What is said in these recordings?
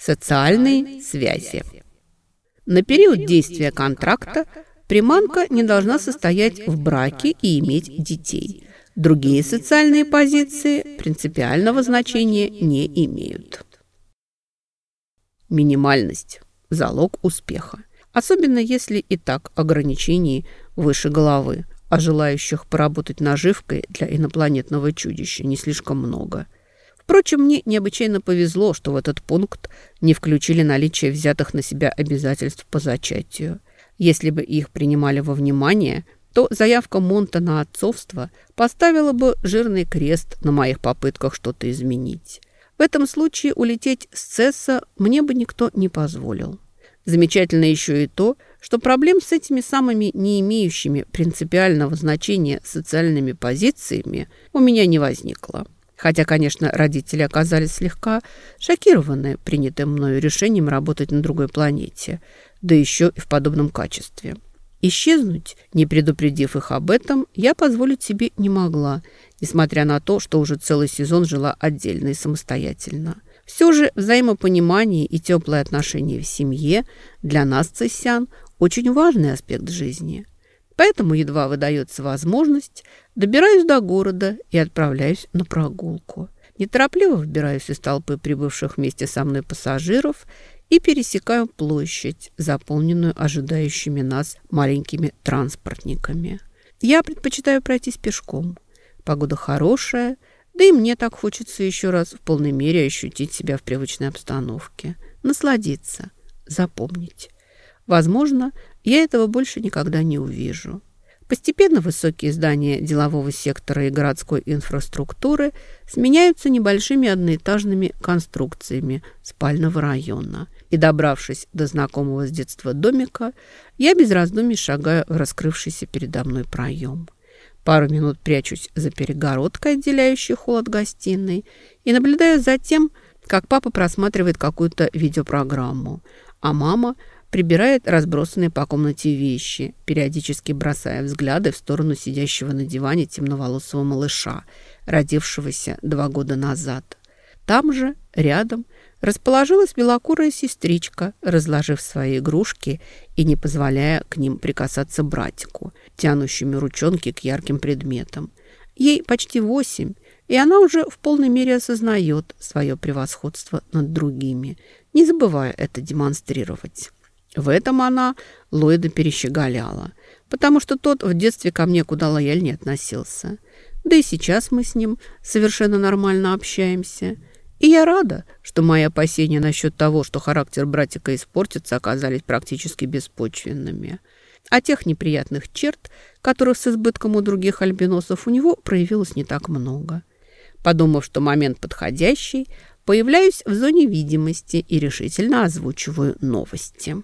Социальные связи. На период действия контракта приманка не должна состоять в браке и иметь детей. Другие социальные позиции принципиального значения не имеют. Минимальность – залог успеха. Особенно если и так ограничений выше головы, а желающих поработать наживкой для инопланетного чудища не слишком много – Впрочем, мне необычайно повезло, что в этот пункт не включили наличие взятых на себя обязательств по зачатию. Если бы их принимали во внимание, то заявка Монта на отцовство поставила бы жирный крест на моих попытках что-то изменить. В этом случае улететь с Цесса мне бы никто не позволил. Замечательно еще и то, что проблем с этими самыми не имеющими принципиального значения социальными позициями у меня не возникло. Хотя, конечно, родители оказались слегка шокированы принятым мною решением работать на другой планете, да еще и в подобном качестве. Исчезнуть, не предупредив их об этом, я позволить себе не могла, несмотря на то, что уже целый сезон жила отдельно и самостоятельно. Все же взаимопонимание и теплые отношения в семье для нас, цесян, очень важный аспект жизни. Поэтому едва выдается возможность, добираюсь до города и отправляюсь на прогулку. Неторопливо вбираюсь из толпы прибывших вместе со мной пассажиров и пересекаю площадь, заполненную ожидающими нас маленькими транспортниками. Я предпочитаю пройтись пешком. Погода хорошая, да и мне так хочется еще раз в полной мере ощутить себя в привычной обстановке, насладиться, запомнить. Возможно, я этого больше никогда не увижу. Постепенно высокие здания делового сектора и городской инфраструктуры сменяются небольшими одноэтажными конструкциями спального района. И, добравшись до знакомого с детства домика, я без раздумий шагаю в раскрывшийся передо мной проем. Пару минут прячусь за перегородкой, отделяющей холл от гостиной, и наблюдаю за тем, как папа просматривает какую-то видеопрограмму, а мама – прибирает разбросанные по комнате вещи, периодически бросая взгляды в сторону сидящего на диване темноволосого малыша, родившегося два года назад. Там же, рядом, расположилась белокурая сестричка, разложив свои игрушки и не позволяя к ним прикасаться братику, тянущими ручонки к ярким предметам. Ей почти восемь, и она уже в полной мере осознает свое превосходство над другими, не забывая это демонстрировать. В этом она Ллойда перещеголяла, потому что тот в детстве ко мне куда лояльнее относился. Да и сейчас мы с ним совершенно нормально общаемся. И я рада, что мои опасения насчет того, что характер братика испортится, оказались практически беспочвенными. А тех неприятных черт, которых с избытком у других альбиносов у него проявилось не так много. Подумав, что момент подходящий, появляюсь в зоне видимости и решительно озвучиваю новости.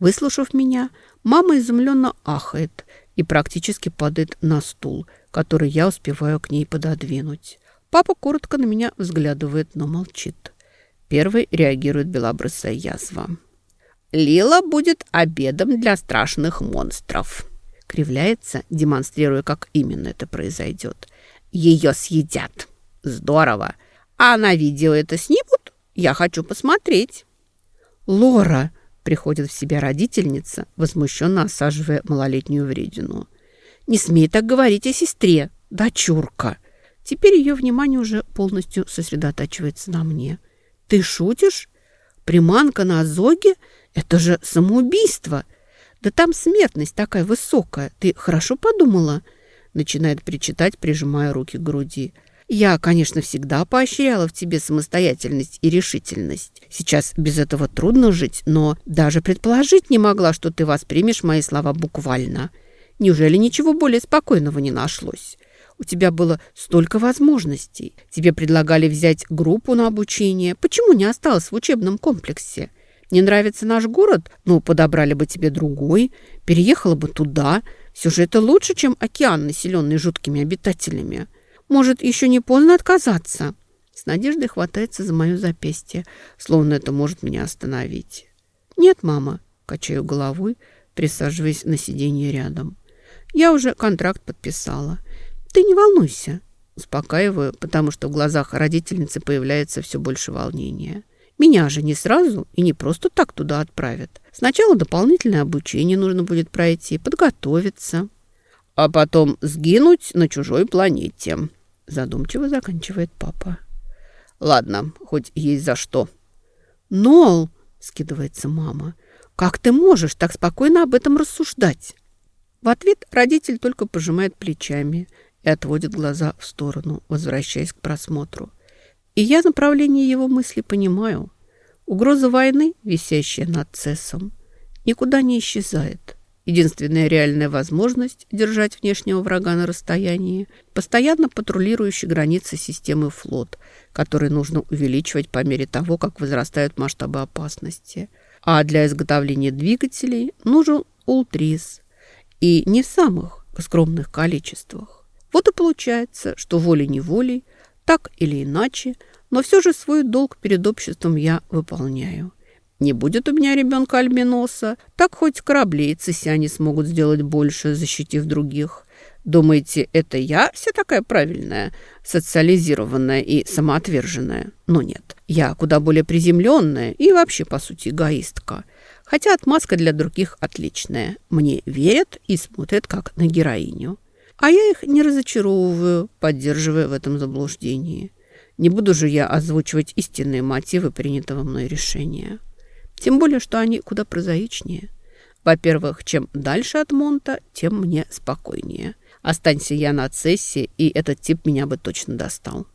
Выслушав меня, мама изумленно ахает и практически падает на стул, который я успеваю к ней пододвинуть. Папа коротко на меня взглядывает, но молчит. Первый реагирует белобрысая язва. «Лила будет обедом для страшных монстров», — кривляется, демонстрируя, как именно это произойдет. «Ее съедят. Здорово. А на видео это снимут? Я хочу посмотреть». «Лора!» Приходит в себя родительница, возмущенно осаживая малолетнюю вредину. «Не смей так говорить о сестре, дочурка!» Теперь ее внимание уже полностью сосредотачивается на мне. «Ты шутишь? Приманка на Азоге? Это же самоубийство! Да там смертность такая высокая. Ты хорошо подумала?» Начинает причитать, прижимая руки к груди. Я, конечно, всегда поощряла в тебе самостоятельность и решительность. Сейчас без этого трудно жить, но даже предположить не могла, что ты воспримешь мои слова буквально. Неужели ничего более спокойного не нашлось? У тебя было столько возможностей. Тебе предлагали взять группу на обучение. Почему не осталось в учебном комплексе? Не нравится наш город? Ну, подобрали бы тебе другой. Переехала бы туда. Все же это лучше, чем океан, населенный жуткими обитателями. Может, еще не поздно отказаться?» С надеждой хватается за мое запястье, словно это может меня остановить. «Нет, мама», — качаю головой, присаживаясь на сиденье рядом. «Я уже контракт подписала. Ты не волнуйся». Успокаиваю, потому что в глазах родительницы появляется все больше волнения. Меня же не сразу и не просто так туда отправят. Сначала дополнительное обучение нужно будет пройти, подготовиться. А потом сгинуть на чужой планете. Задумчиво заканчивает папа. Ладно, хоть есть за что. Нол, скидывается мама, как ты можешь так спокойно об этом рассуждать? В ответ родитель только пожимает плечами и отводит глаза в сторону, возвращаясь к просмотру. И я направление его мысли понимаю. Угроза войны, висящая над Цессом, никуда не исчезает. Единственная реальная возможность держать внешнего врага на расстоянии – постоянно патрулирующий границы системы флот, который нужно увеличивать по мере того, как возрастают масштабы опасности. А для изготовления двигателей нужен ултрис. И не в самых скромных количествах. Вот и получается, что волей-неволей, так или иначе, но все же свой долг перед обществом я выполняю. Не будет у меня ребенка альбиноса, так хоть корабли и цесяне смогут сделать больше, защитив других. Думаете, это я вся такая правильная, социализированная и самоотверженная? Но нет, я куда более приземленная и вообще, по сути, эгоистка. Хотя отмазка для других отличная. Мне верят и смотрят как на героиню. А я их не разочаровываю, поддерживая в этом заблуждении. Не буду же я озвучивать истинные мотивы принятого мной решения. Тем более, что они куда прозаичнее. Во-первых, чем дальше от Монта, тем мне спокойнее. Останься я на цессе, и этот тип меня бы точно достал.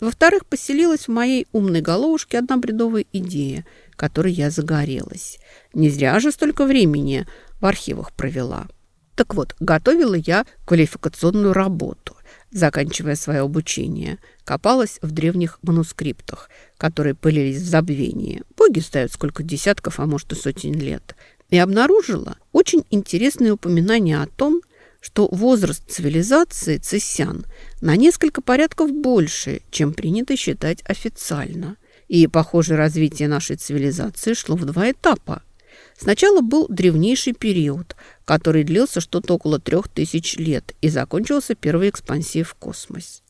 Во-вторых, поселилась в моей умной головушке одна бредовая идея, которой я загорелась. Не зря же столько времени в архивах провела. Так вот, готовила я квалификационную работу заканчивая свое обучение, копалась в древних манускриптах, которые пылились в забвении. Боги ставят сколько десятков, а может и сотен лет. И обнаружила очень интересное упоминание о том, что возраст цивилизации цисян на несколько порядков больше, чем принято считать официально. И, похоже, развитие нашей цивилизации шло в два этапа – Сначала был древнейший период, который длился что-то около трех тысяч лет и закончился первой экспансией в космос.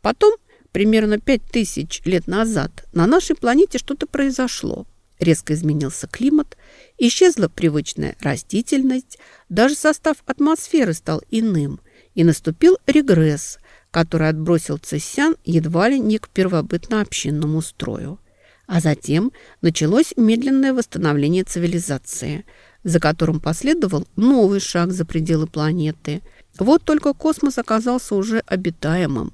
Потом, примерно пять тысяч лет назад, на нашей планете что-то произошло. Резко изменился климат, исчезла привычная растительность, даже состав атмосферы стал иным, и наступил регресс, который отбросил цессян едва ли не к первобытно-общинному строю. А затем началось медленное восстановление цивилизации, за которым последовал новый шаг за пределы планеты. Вот только космос оказался уже обитаемым.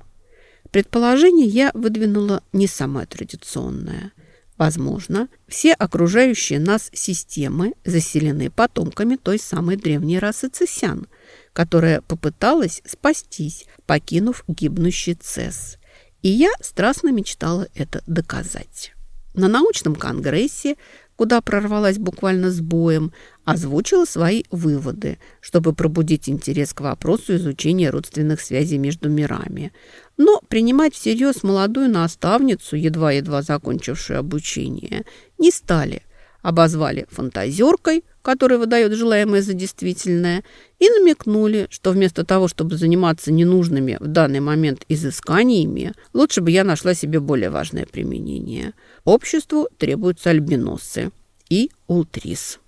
Предположение я выдвинула не самое традиционное. Возможно, все окружающие нас системы заселены потомками той самой древней расы цесян, которая попыталась спастись, покинув гибнущий цес. И я страстно мечтала это доказать. На научном конгрессе, куда прорвалась буквально с боем, озвучила свои выводы, чтобы пробудить интерес к вопросу изучения родственных связей между мирами. Но принимать всерьез молодую наставницу, едва-едва закончившую обучение, не стали. Обозвали фантазеркой, который выдает желаемое за действительное, и намекнули, что вместо того, чтобы заниматься ненужными в данный момент изысканиями, лучше бы я нашла себе более важное применение. Обществу требуются альбиносы и ултрис.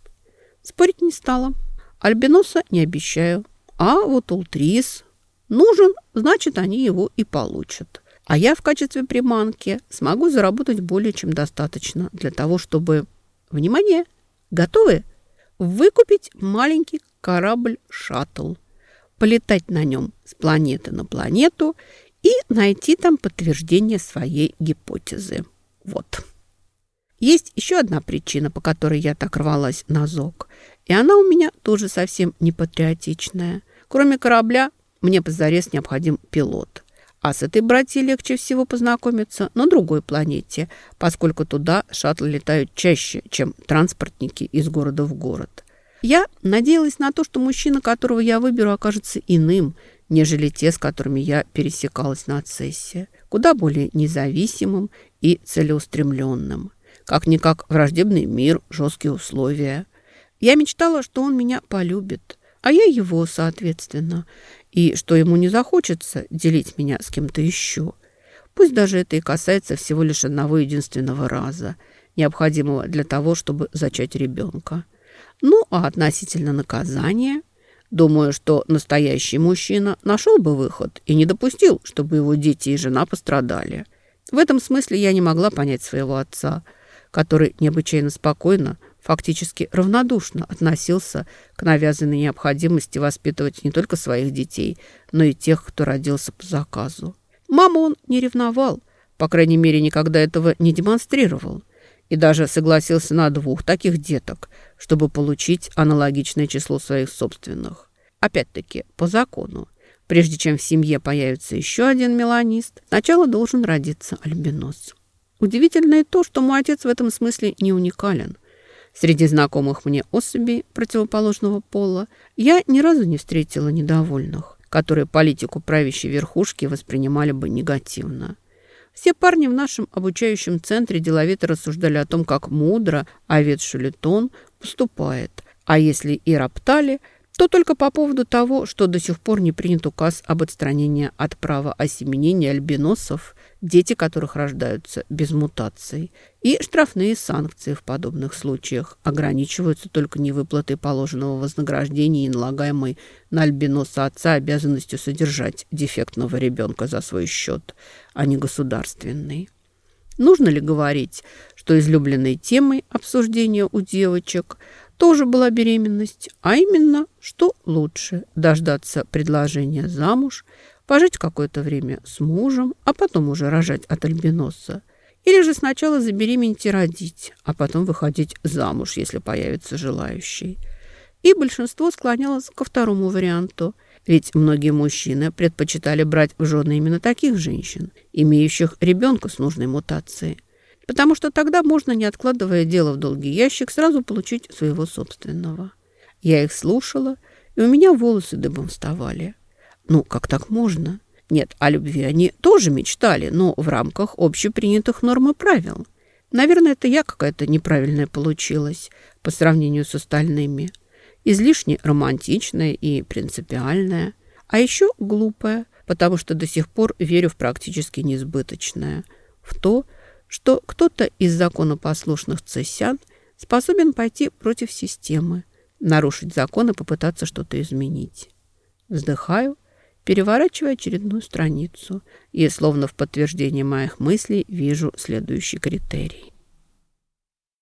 Спорить не стала. Альбиноса не обещаю. А вот ултрис нужен, значит, они его и получат. А я в качестве приманки смогу заработать более чем достаточно для того, чтобы... Внимание! Готовы? выкупить маленький корабль-шаттл, полетать на нем с планеты на планету и найти там подтверждение своей гипотезы. Вот. Есть еще одна причина, по которой я так рвалась на ЗОГ, и она у меня тоже совсем не патриотичная. Кроме корабля, мне позарез необходим пилот. А с этой братьей легче всего познакомиться на другой планете, поскольку туда шаттлы летают чаще, чем транспортники из города в город. Я надеялась на то, что мужчина, которого я выберу, окажется иным, нежели те, с которыми я пересекалась на цессе, куда более независимым и целеустремленным. Как-никак враждебный мир, жесткие условия. Я мечтала, что он меня полюбит, а я его, соответственно, и что ему не захочется делить меня с кем-то еще. Пусть даже это и касается всего лишь одного единственного раза, необходимого для того, чтобы зачать ребенка. Ну, а относительно наказания, думаю, что настоящий мужчина нашел бы выход и не допустил, чтобы его дети и жена пострадали. В этом смысле я не могла понять своего отца, который необычайно спокойно, фактически равнодушно относился к навязанной необходимости воспитывать не только своих детей, но и тех, кто родился по заказу. Маму он не ревновал, по крайней мере, никогда этого не демонстрировал и даже согласился на двух таких деток, чтобы получить аналогичное число своих собственных. Опять-таки, по закону. Прежде чем в семье появится еще один меланист, сначала должен родиться альбинос. Удивительно и то, что мой отец в этом смысле не уникален. Среди знакомых мне особей противоположного пола я ни разу не встретила недовольных, которые политику правящей верхушки воспринимали бы негативно. Все парни в нашем обучающем центре деловито рассуждали о том, как мудро овец Шулетон поступает. А если и роптали, то только по поводу того, что до сих пор не принят указ об отстранении от права осеменения альбиносов, дети которых рождаются без мутаций, и штрафные санкции в подобных случаях ограничиваются только невыплатой положенного вознаграждения и налагаемой на альбиноса отца обязанностью содержать дефектного ребенка за свой счет, а не государственный. Нужно ли говорить, что излюбленной темой обсуждения у девочек тоже была беременность, а именно, что лучше дождаться предложения замуж, пожить какое-то время с мужем, а потом уже рожать от альбиноса, или же сначала забеременеть и родить, а потом выходить замуж, если появится желающий. И большинство склонялось ко второму варианту, ведь многие мужчины предпочитали брать в жены именно таких женщин, имеющих ребенка с нужной мутацией, потому что тогда можно, не откладывая дело в долгий ящик, сразу получить своего собственного. Я их слушала, и у меня волосы дыбом вставали. Ну, как так можно? Нет, о любви они тоже мечтали, но в рамках общепринятых норм и правил. Наверное, это я какая-то неправильная получилась по сравнению с остальными. Излишне романтичная и принципиальная. А еще глупая, потому что до сих пор верю в практически несбыточное. В то, что кто-то из законопослушных цесян способен пойти против системы, нарушить закон и попытаться что-то изменить. Вздыхаю переворачивая очередную страницу и, словно в подтверждение моих мыслей, вижу следующий критерий.